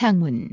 창문.